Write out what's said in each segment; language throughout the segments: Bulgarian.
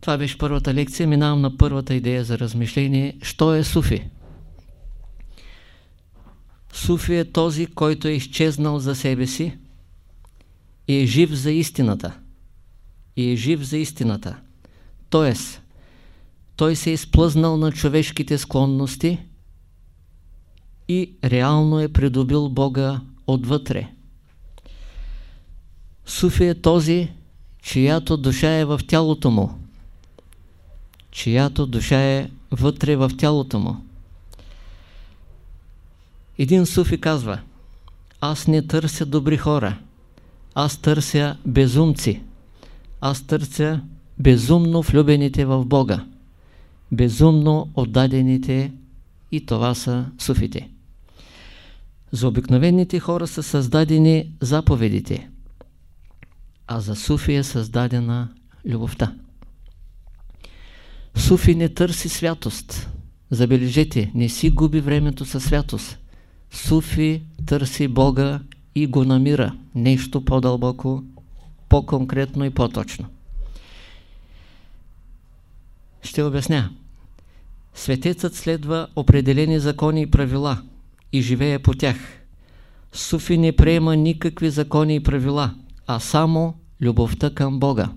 Това беше първата лекция. Минавам на първата идея за размишление. Що е суфи? Суфи е този, който е изчезнал за себе си и е жив за истината. И е жив за истината. Тоест, той се е изплъзнал на човешките склонности и реално е придобил Бога отвътре. Суфи е този, чиято душа е в тялото му. Чиято душа е вътре в тялото му. Един суфи казва, аз не търся добри хора, аз търся безумци, аз търся безумно влюбените в Бога, безумно отдадените и това са суфите. За обикновените хора са създадени заповедите, а за суфи е създадена любовта. Суфи не търси святост. Забележете, не си губи времето със святост. Суфи търси Бога и го намира. Нещо по-дълбоко, по-конкретно и по-точно. Ще обясня. Светецът следва определени закони и правила и живее по тях. Суфи не приема никакви закони и правила, а само любовта към Бога.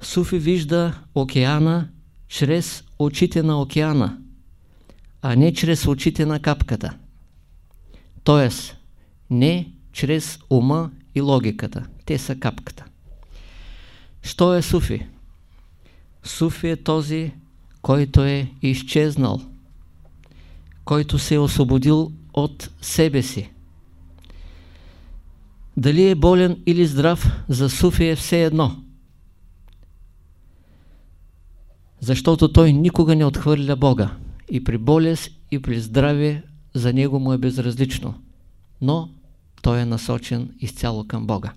Суфи вижда океана чрез очите на океана, а не чрез очите на капката. Тоест, не чрез ума и логиката. Те са капката. Що е Суфи? Суфи е този, който е изчезнал, който се е освободил от себе си. Дали е болен или здрав, за Суфи е все едно. Защото той никога не отхвърля Бога. И при болест, и при здраве за него му е безразлично. Но той е насочен изцяло към Бога.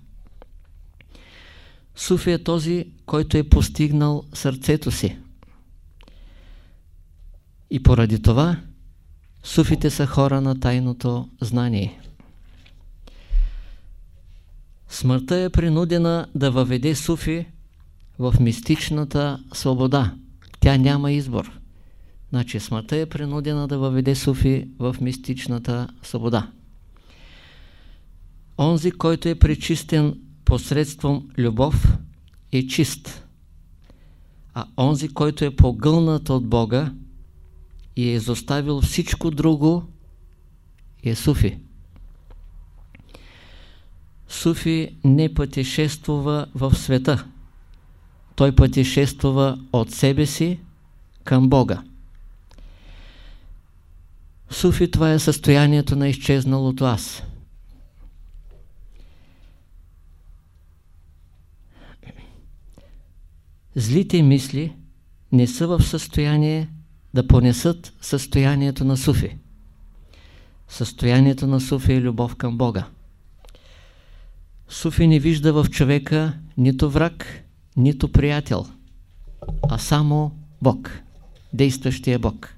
Суфи е този, който е постигнал сърцето си. И поради това суфите са хора на тайното знание. Смъртта е принудена да въведе суфи в мистичната свобода. Тя няма избор. Значи смъртта е принудена да въведе суфи в мистичната свобода. Онзи, който е пречистен посредством любов, е чист. А онзи, който е погълнат от Бога и е изоставил всичко друго, е суфи. Суфи не пътешествува в света. Той пътешествува от себе си към Бога. Суфи това е състоянието на изчезналото аз. Злите мисли не са в състояние да понесат състоянието на Суфи. Състоянието на Суфи е любов към Бога. Суфи не вижда в човека нито враг, нито приятел, а само Бог, действащия Бог.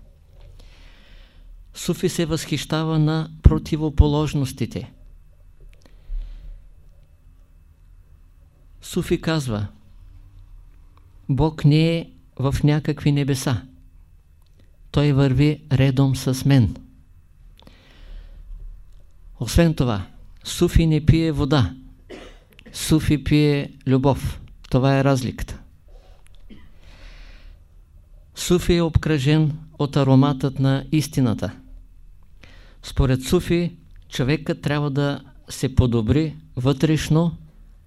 Суфи се възхищава на противоположностите. Суфи казва, Бог не е в някакви небеса. Той върви редом с мен. Освен това, Суфи не пие вода. Суфи пие любов. Това е разликата. Суфи е обкръжен от ароматът на истината. Според Суфи, човекът трябва да се подобри вътрешно,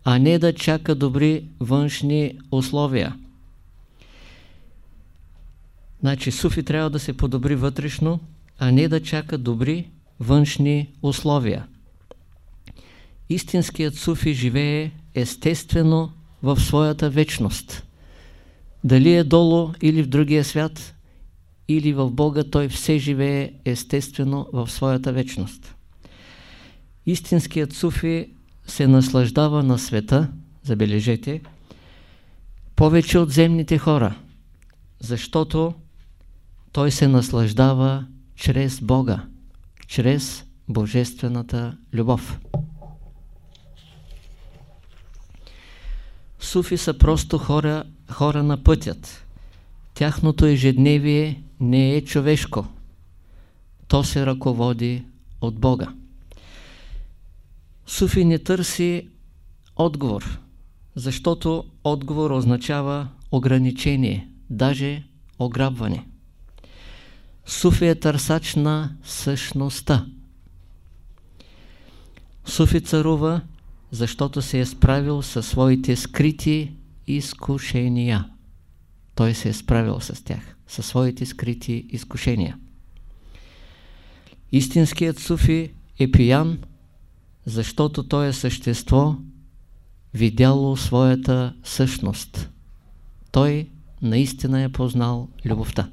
а не да чака добри външни условия. Значи Суфи трябва да се подобри вътрешно, а не да чака добри външни условия. Истинският Суфи живее естествено в своята вечност. Дали е долу или в другия свят, или в Бога, той все живее естествено в своята вечност. Истинският суфи се наслаждава на света, забележете, повече от земните хора, защото той се наслаждава чрез Бога, чрез Божествената любов. Суфи са просто хора, хора на пътят. Тяхното ежедневие не е човешко. То се ръководи от Бога. Суфи не търси отговор, защото отговор означава ограничение, даже ограбване. Суфи е търсач на същността. Суфи царува, защото се е справил със своите скрити изкушения. Той се е справил с тях, със своите скрити изкушения. Истинският суфи е пиян, защото той е същество, видяло своята същност. Той наистина е познал любовта.